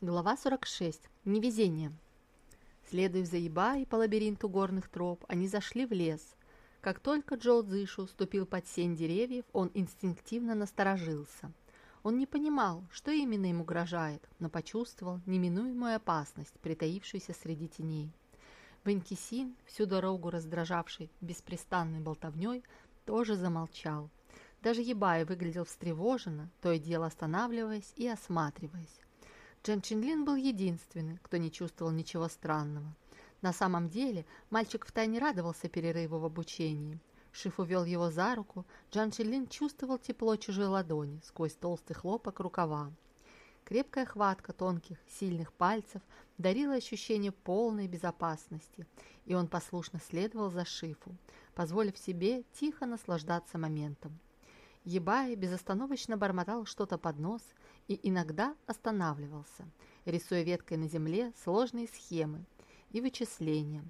Глава 46. Невезение. Следуя за Ебай по лабиринту горных троп, они зашли в лес. Как только Джо Дзышу ступил под сень деревьев, он инстинктивно насторожился. Он не понимал, что именно ему угрожает, но почувствовал неминуемую опасность, притаившуюся среди теней. Венкисин, всю дорогу раздражавший беспрестанной болтовней, тоже замолчал. Даже Ебай выглядел встревоженно, то и дело останавливаясь и осматриваясь. Джан Чинлин был единственный, кто не чувствовал ничего странного. На самом деле мальчик втайне радовался перерыву в обучении. Шиф увел его за руку, Джан Чинлин чувствовал тепло чужой ладони сквозь толстый хлопок рукава. Крепкая хватка тонких, сильных пальцев дарила ощущение полной безопасности, и он послушно следовал за Шифу, позволив себе тихо наслаждаться моментом. Ебай безостановочно бормотал что-то под нос и иногда останавливался, рисуя веткой на земле сложные схемы и вычисления.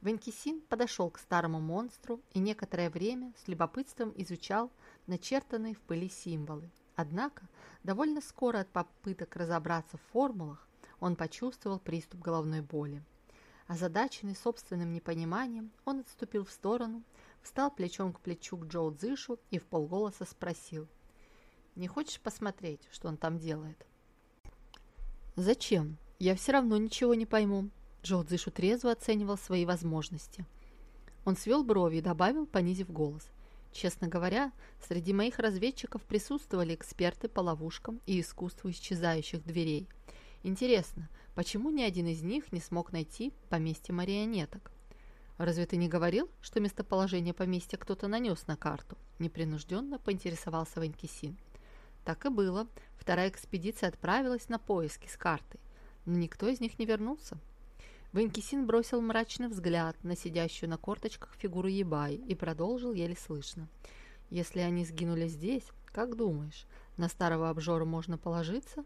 Венкисин подошел к старому монстру и некоторое время с любопытством изучал начертанные в пыли символы. Однако, довольно скоро от попыток разобраться в формулах, он почувствовал приступ головной боли. Озадаченный собственным непониманием, он отступил в сторону, встал плечом к плечу к Джоу Цзышу и в полголоса спросил – не хочешь посмотреть, что он там делает?» «Зачем? Я все равно ничего не пойму». Джо Дзышу трезво оценивал свои возможности. Он свел брови и добавил, понизив голос. «Честно говоря, среди моих разведчиков присутствовали эксперты по ловушкам и искусству исчезающих дверей. Интересно, почему ни один из них не смог найти поместье марионеток?» «Разве ты не говорил, что местоположение поместья кто-то нанес на карту?» Непринужденно поинтересовался Ванькисин. Так и было. Вторая экспедиция отправилась на поиски с картой, но никто из них не вернулся. Венкисин бросил мрачный взгляд на сидящую на корточках фигуру Ебай и продолжил еле слышно. «Если они сгинули здесь, как думаешь, на старого обжора можно положиться?»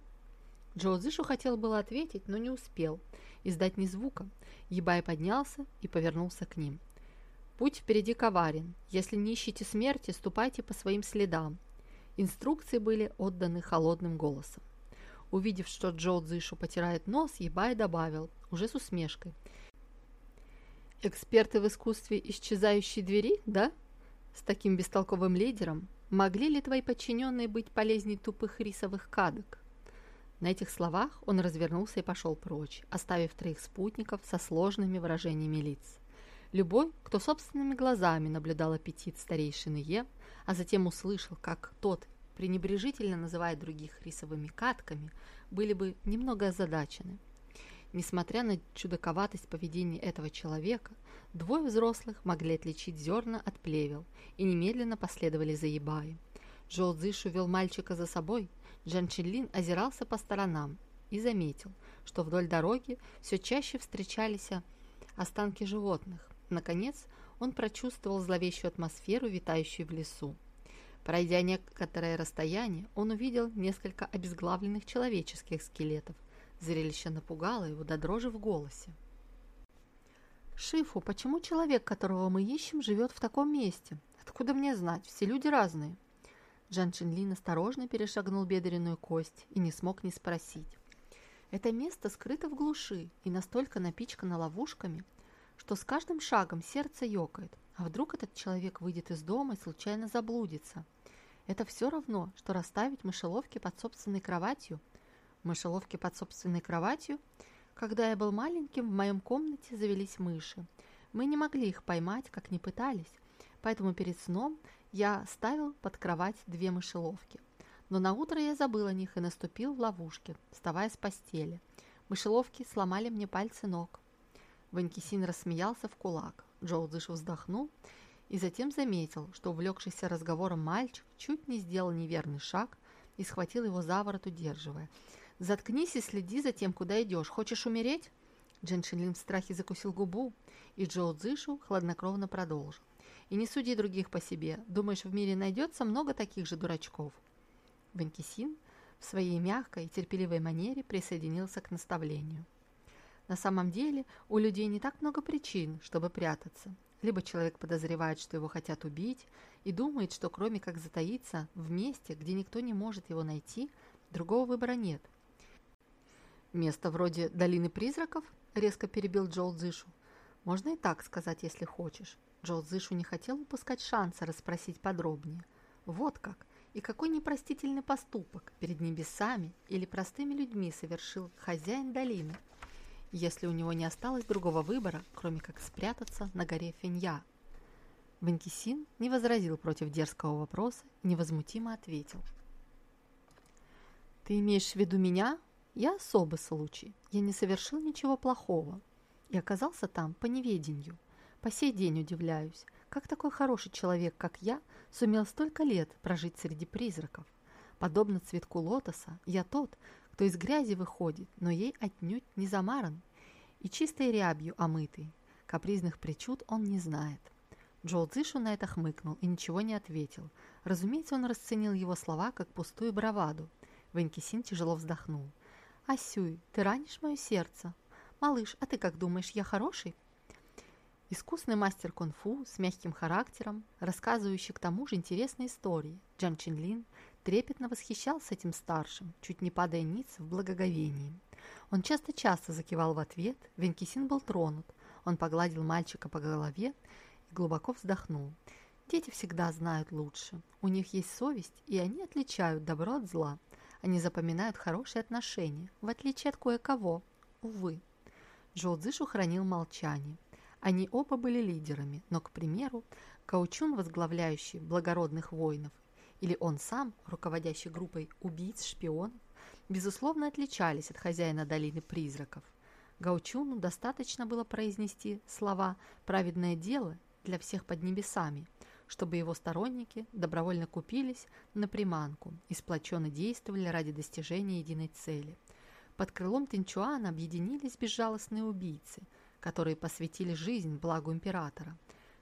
Джо Зышу хотел было ответить, но не успел. Издать ни звука. Ебай поднялся и повернулся к ним. «Путь впереди коварен. Если не ищете смерти, ступайте по своим следам. Инструкции были отданы холодным голосом. Увидев, что Джо Дзышу потирает нос, Ебай добавил, уже с усмешкой. «Эксперты в искусстве исчезающей двери, да? С таким бестолковым лидером могли ли твои подчиненные быть полезней тупых рисовых кадок?» На этих словах он развернулся и пошел прочь, оставив троих спутников со сложными выражениями лиц. Любой, кто собственными глазами наблюдал аппетит старейшины Е, а затем услышал, как тот пренебрежительно называет других рисовыми катками, были бы немного озадачены. Несмотря на чудаковатость поведения этого человека, двое взрослых могли отличить зерна от плевел и немедленно последовали за Ебаем. Джоу Цзышу вел мальчика за собой, Джан Чинлин озирался по сторонам и заметил, что вдоль дороги все чаще встречались останки животных. Наконец, он прочувствовал зловещую атмосферу, витающую в лесу. Пройдя некоторое расстояние, он увидел несколько обезглавленных человеческих скелетов. Зрелище напугало его до дрожи в голосе. «Шифу, почему человек, которого мы ищем, живет в таком месте? Откуда мне знать? Все люди разные». Джан Чинлин осторожно перешагнул бедренную кость и не смог не спросить. Это место скрыто в глуши и настолько напичкано ловушками, что с каждым шагом сердце ёкает. А вдруг этот человек выйдет из дома и случайно заблудится? Это все равно, что расставить мышеловки под собственной кроватью. Мышеловки под собственной кроватью? Когда я был маленьким, в моем комнате завелись мыши. Мы не могли их поймать, как ни пытались, поэтому перед сном я ставил под кровать две мышеловки. Но на утро я забыл о них и наступил в ловушке, вставая с постели. Мышеловки сломали мне пальцы ног. Ванькисин рассмеялся в кулак. Джоу Цзыш вздохнул и затем заметил, что увлекшийся разговором мальчик чуть не сделал неверный шаг и схватил его за ворот, удерживая. «Заткнись и следи за тем, куда идешь. Хочешь умереть?» Джен в страхе закусил губу, и Джоу Цзышу хладнокровно продолжил. «И не суди других по себе. Думаешь, в мире найдется много таких же дурачков?» Ванькисин в своей мягкой и терпеливой манере присоединился к наставлению. На самом деле у людей не так много причин, чтобы прятаться. Либо человек подозревает, что его хотят убить, и думает, что кроме как затаиться в месте, где никто не может его найти, другого выбора нет. «Место вроде долины призраков?» – резко перебил Джоу Цзышу. «Можно и так сказать, если хочешь». Джоу Цзышу не хотел упускать шанса расспросить подробнее. «Вот как! И какой непростительный поступок перед небесами или простыми людьми совершил хозяин долины, если у него не осталось другого выбора, кроме как спрятаться на горе Фенья?» Ванкисин не возразил против дерзкого вопроса и невозмутимо ответил. «Ты имеешь в виду меня? Я особый случай. Я не совершил ничего плохого и оказался там по неведению. По сей день удивляюсь, как такой хороший человек, как я, сумел столько лет прожить среди призраков. Подобно цветку лотоса, я тот, кто из грязи выходит, но ей отнюдь не замаран и чистой рябью омытый. Капризных причуд он не знает. Джоу Цзишу на это хмыкнул и ничего не ответил. Разумеется, он расценил его слова как пустую браваду. Ванькисин тяжело вздохнул. «Асюй, ты ранишь мое сердце. Малыш, а ты как думаешь, я хороший?» Искусный мастер кунг-фу с мягким характером, рассказывающий к тому же интересные истории, Джан Чинлин трепетно восхищался этим старшим, чуть не падая ниц в благоговении. Он часто-часто закивал в ответ, Венкисин был тронут. Он погладил мальчика по голове глубоко вздохнул. Дети всегда знают лучше. У них есть совесть, и они отличают добро от зла. Они запоминают хорошие отношения, в отличие от кое-кого. Увы. Джоу Цзышу хранил молчание. Они оба были лидерами, но, к примеру, Каучун, возглавляющий благородных воинов, или он сам, руководящий группой убийц-шпионов, безусловно отличались от хозяина долины призраков. Гаучуну достаточно было произнести слова «праведное дело» для всех под небесами, чтобы его сторонники добровольно купились на приманку и сплоченно действовали ради достижения единой цели. Под крылом Тинчуана объединились безжалостные убийцы, которые посвятили жизнь благу императора.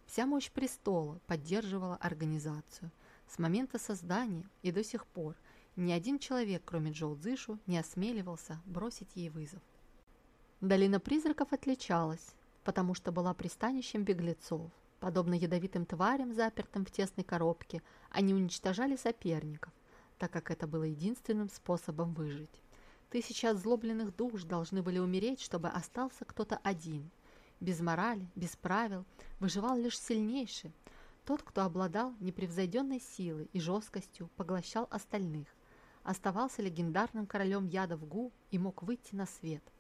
Вся мощь престола поддерживала организацию. С момента создания и до сих пор ни один человек, кроме Джоу Цзышу, не осмеливался бросить ей вызов. Долина призраков отличалась, потому что была пристанищем беглецов. Подобно ядовитым тварям, запертым в тесной коробке, они уничтожали соперников, так как это было единственным способом выжить. Тысячи озлобленных душ должны были умереть, чтобы остался кто-то один. Без морали, без правил, выживал лишь сильнейший. Тот, кто обладал непревзойденной силой и жесткостью, поглощал остальных. Оставался легендарным королем ядов Гу и мог выйти на свет –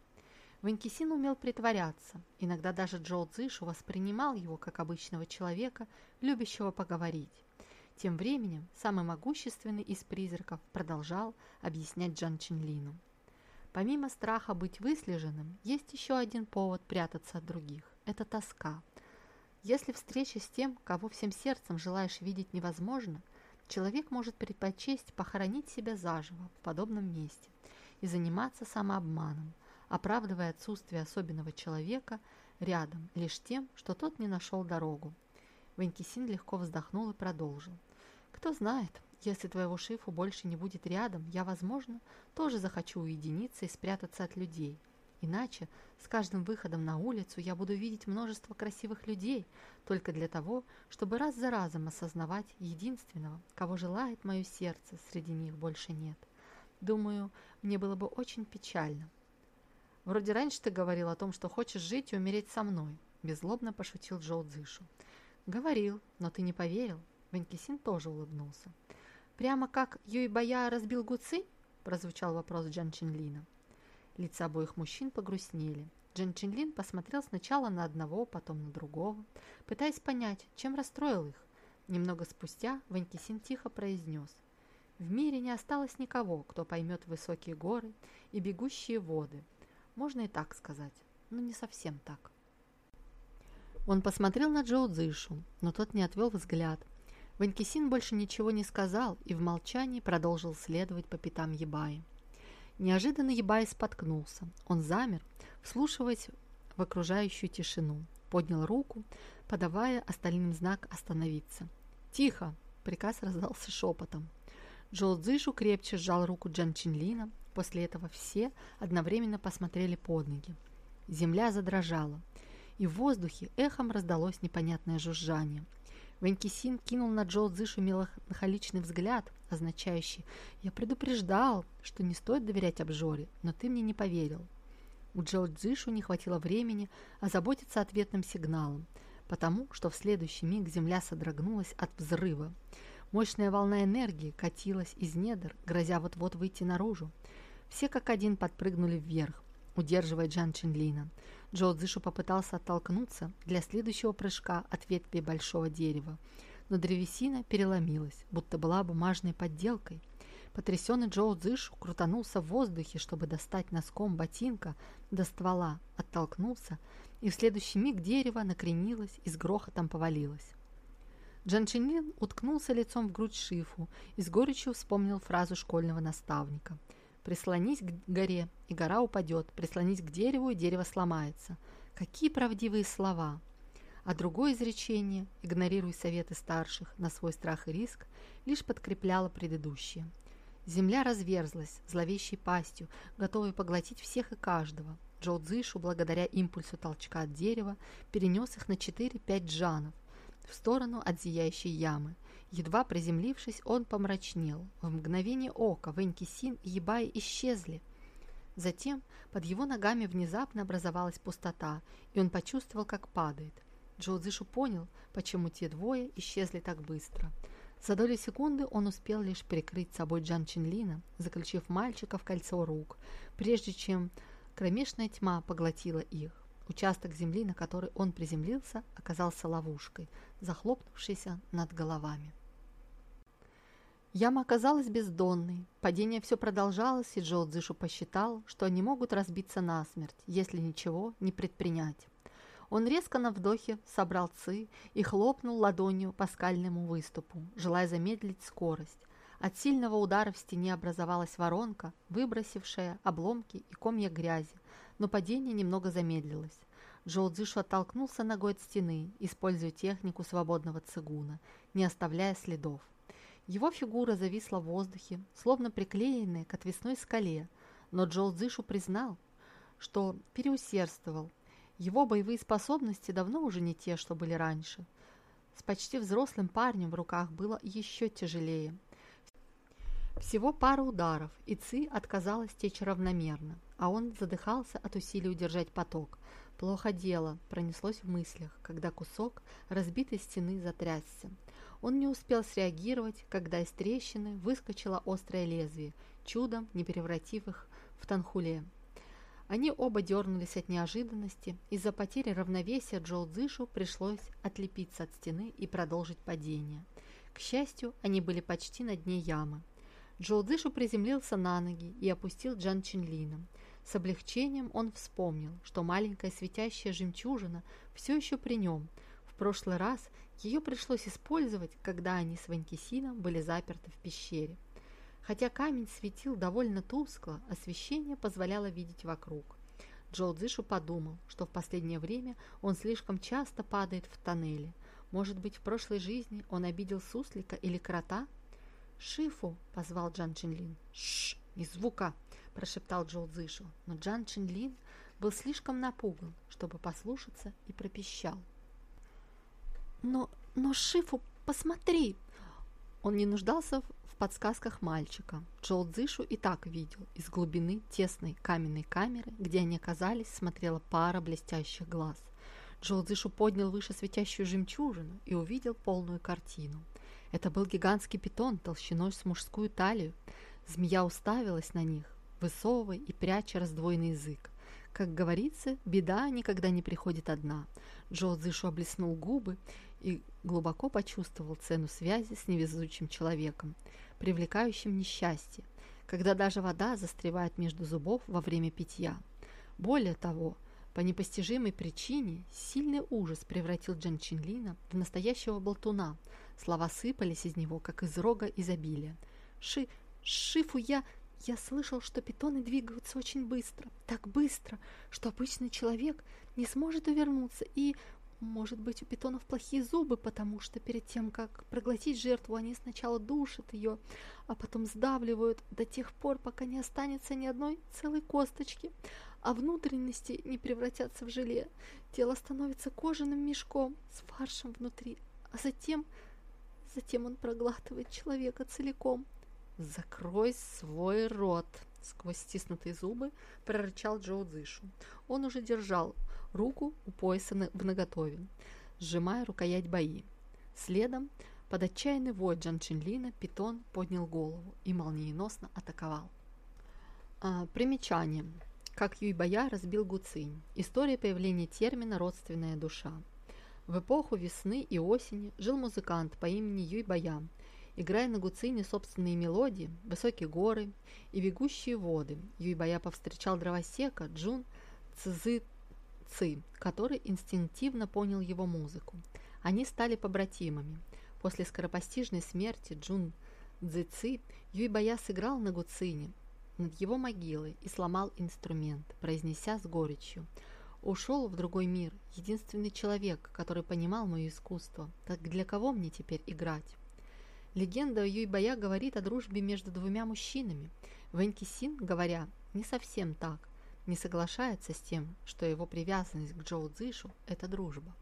Ванькисин умел притворяться. Иногда даже Джоу Цзишу воспринимал его как обычного человека, любящего поговорить. Тем временем самый могущественный из призраков продолжал объяснять Джан Чинлину. Помимо страха быть выслеженным, есть еще один повод прятаться от других – это тоска. Если встреча с тем, кого всем сердцем желаешь видеть невозможно, человек может предпочесть похоронить себя заживо в подобном месте и заниматься самообманом, оправдывая отсутствие особенного человека рядом лишь тем, что тот не нашел дорогу. Ванькисин легко вздохнул и продолжил. «Кто знает, если твоего шифу больше не будет рядом, я, возможно, тоже захочу уединиться и спрятаться от людей. Иначе с каждым выходом на улицу я буду видеть множество красивых людей только для того, чтобы раз за разом осознавать единственного, кого желает мое сердце, среди них больше нет. Думаю, мне было бы очень печально, «Вроде раньше ты говорил о том, что хочешь жить и умереть со мной», – беззлобно пошутил Джоу Цзышу. «Говорил, но ты не поверил». Ванькисин тоже улыбнулся. «Прямо как Юй Бая разбил Гуци?» – прозвучал вопрос Джан Чинлина. Лица обоих мужчин погрустнели. Джан Чинлин посмотрел сначала на одного, потом на другого, пытаясь понять, чем расстроил их. Немного спустя Ванькисин тихо произнес. «В мире не осталось никого, кто поймет высокие горы и бегущие воды, можно и так сказать, но не совсем так. Он посмотрел на Джоу Цзышу, но тот не отвел взгляд. Ванькисин больше ничего не сказал и в молчании продолжил следовать по пятам Ебаи. Неожиданно Ебай споткнулся. Он замер, вслушиваясь в окружающую тишину. Поднял руку, подавая остальным знак остановиться. «Тихо!» – приказ раздался шепотом. Джоу Цзышу крепче сжал руку Джан Чинлина, После этого все одновременно посмотрели под ноги. Земля задрожала, и в воздухе эхом раздалось непонятное жужжание. Ванькисин кинул на Джоу Цзышу меланхоличный взгляд, означающий «Я предупреждал, что не стоит доверять обжоре, но ты мне не поверил». У Джоу Цзышу не хватило времени озаботиться ответным сигналом, потому что в следующий миг земля содрогнулась от взрыва. Мощная волна энергии катилась из недр, грозя вот-вот выйти наружу. Все как один подпрыгнули вверх, удерживая Джан Чинлина. Джоу Цзышу попытался оттолкнуться для следующего прыжка от ветви большого дерева, но древесина переломилась, будто была бумажной подделкой. Потрясенный Джоу Цзышу крутанулся в воздухе, чтобы достать носком ботинка до ствола, оттолкнулся, и в следующий миг дерево накренилось и с грохотом повалилось. Джан Чинлин уткнулся лицом в грудь Шифу и с горечью вспомнил фразу школьного наставника – Прислонись к горе, и гора упадет. Прислонись к дереву, и дерево сломается. Какие правдивые слова! А другое изречение, игнорируя советы старших на свой страх и риск, лишь подкрепляло предыдущее. Земля разверзлась зловещей пастью, готовой поглотить всех и каждого. Джоу Цзышу, благодаря импульсу толчка от дерева, перенес их на 4-5 джанов в сторону от зияющей ямы. Едва приземлившись, он помрачнел. В мгновение ока Вэньки Син и Ебай исчезли. Затем под его ногами внезапно образовалась пустота, и он почувствовал, как падает. Джоу Цзишу понял, почему те двое исчезли так быстро. За долю секунды он успел лишь прикрыть собой Джан Чинлина, заключив мальчика в кольцо рук, прежде чем кромешная тьма поглотила их. Участок земли, на который он приземлился, оказался ловушкой, захлопнувшейся над головами. Яма оказалась бездонной. Падение все продолжалось, и Джоу Цзышу посчитал, что они могут разбиться насмерть, если ничего не предпринять. Он резко на вдохе собрал ци и хлопнул ладонью по скальному выступу, желая замедлить скорость. От сильного удара в стене образовалась воронка, выбросившая обломки и комья грязи, но падение немного замедлилось. Джоу Цзышу оттолкнулся ногой от стены, используя технику свободного цигуна, не оставляя следов. Его фигура зависла в воздухе, словно приклеенная к отвесной скале, но Джоу Цзышу признал, что переусердствовал. Его боевые способности давно уже не те, что были раньше. С почти взрослым парнем в руках было еще тяжелее. Всего пара ударов, и Ци отказалась течь равномерно, а он задыхался от усилий удержать поток. Плохо дело, пронеслось в мыслях, когда кусок разбитой стены затрясся. Он не успел среагировать, когда из трещины выскочило острое лезвие, чудом не превратив их в танхуле. Они оба дернулись от неожиданности. Из-за потери равновесия Джоу Цзышу пришлось отлепиться от стены и продолжить падение. К счастью, они были почти на дне ямы. Джоу Цзышу приземлился на ноги и опустил Джан Чинлина. С облегчением он вспомнил, что маленькая светящая жемчужина все еще при нем. В прошлый раз ее пришлось использовать, когда они с Ванькисином были заперты в пещере. Хотя камень светил довольно тускло, освещение позволяло видеть вокруг. Джоу Цзишу подумал, что в последнее время он слишком часто падает в тоннели. Может быть, в прошлой жизни он обидел суслика или крота? «Шифу!» – позвал Джан Чинлин. «Шш! Ни звука!» – прошептал Джоу Цзишу. Но Джан Чинлин был слишком напуган, чтобы послушаться, и пропищал. «Но, но, Шифу, посмотри!» Он не нуждался в подсказках мальчика. Джоу Цзишу и так видел. Из глубины тесной каменной камеры, где они оказались, смотрела пара блестящих глаз. Джоу Цзишу поднял выше светящую жемчужину и увидел полную картину. Это был гигантский питон толщиной с мужскую талию. Змея уставилась на них, высовывая и пряча раздвоенный язык. Как говорится, беда никогда не приходит одна. Джо Цзышу облиснул губы и глубоко почувствовал цену связи с невезучим человеком, привлекающим несчастье, когда даже вода застревает между зубов во время питья. Более того, по непостижимой причине сильный ужас превратил Джан Чинлина в настоящего болтуна. Слова сыпались из него, как из рога изобилия. «Ши... Шифу, я... Я слышал, что питоны двигаются очень быстро, так быстро, что обычный человек не сможет увернуться и может быть, у питонов плохие зубы, потому что перед тем, как проглотить жертву, они сначала душат ее, а потом сдавливают до тех пор, пока не останется ни одной целой косточки, а внутренности не превратятся в желе. Тело становится кожаным мешком с фаршем внутри, а затем... Затем он проглатывает человека целиком. «Закрой свой рот!» Сквозь стиснутые зубы прорычал Джоу Цзышу. Он уже держал руку у пояса в наготове, сжимая рукоять бои. Следом, под отчаянный вой Джан Чинлина, питон поднял голову и молниеносно атаковал. А, примечание. Как Юй Бая разбил Гуцинь. История появления термина «родственная душа». В эпоху весны и осени жил музыкант по имени Юй Бая, играя на гуцине собственные мелодии, высокие горы и бегущие воды. Юй Бая повстречал дровосека Джун Цзы Ци, который инстинктивно понял его музыку. Они стали побратимами. После скоропостижной смерти Джун Цзы Ци Юй Бая сыграл на гуцине над его могилой и сломал инструмент, произнеся с горечью – Ушел в другой мир, единственный человек, который понимал мое искусство. Так для кого мне теперь играть? Легенда Юйбая говорит о дружбе между двумя мужчинами. Вэньки Син, говоря, не совсем так, не соглашается с тем, что его привязанность к Джоу Цзишу – это дружба.